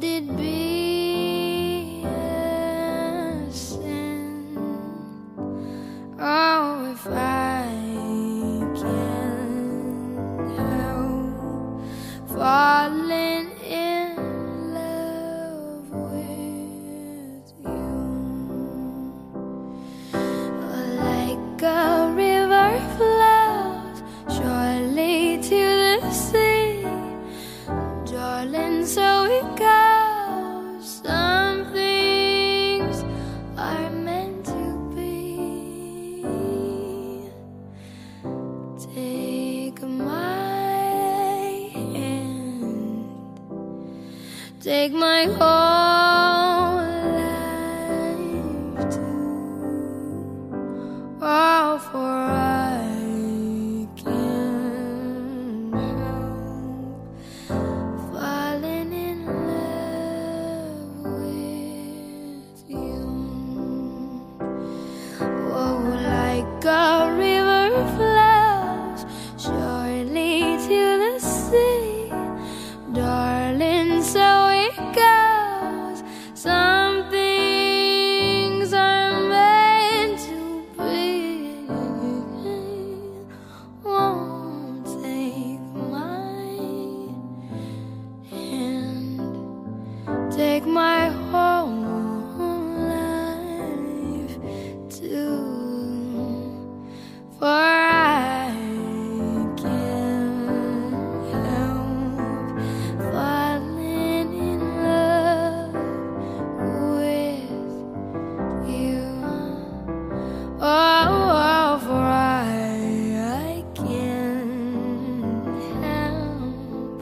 Would it be a sin? Oh, if I can help falling in love with you, like a river flows surely to the sea, darling. So we go. Take my whole like my whole life too. For I can't help falling in love with you. Oh, oh for I, I can't help.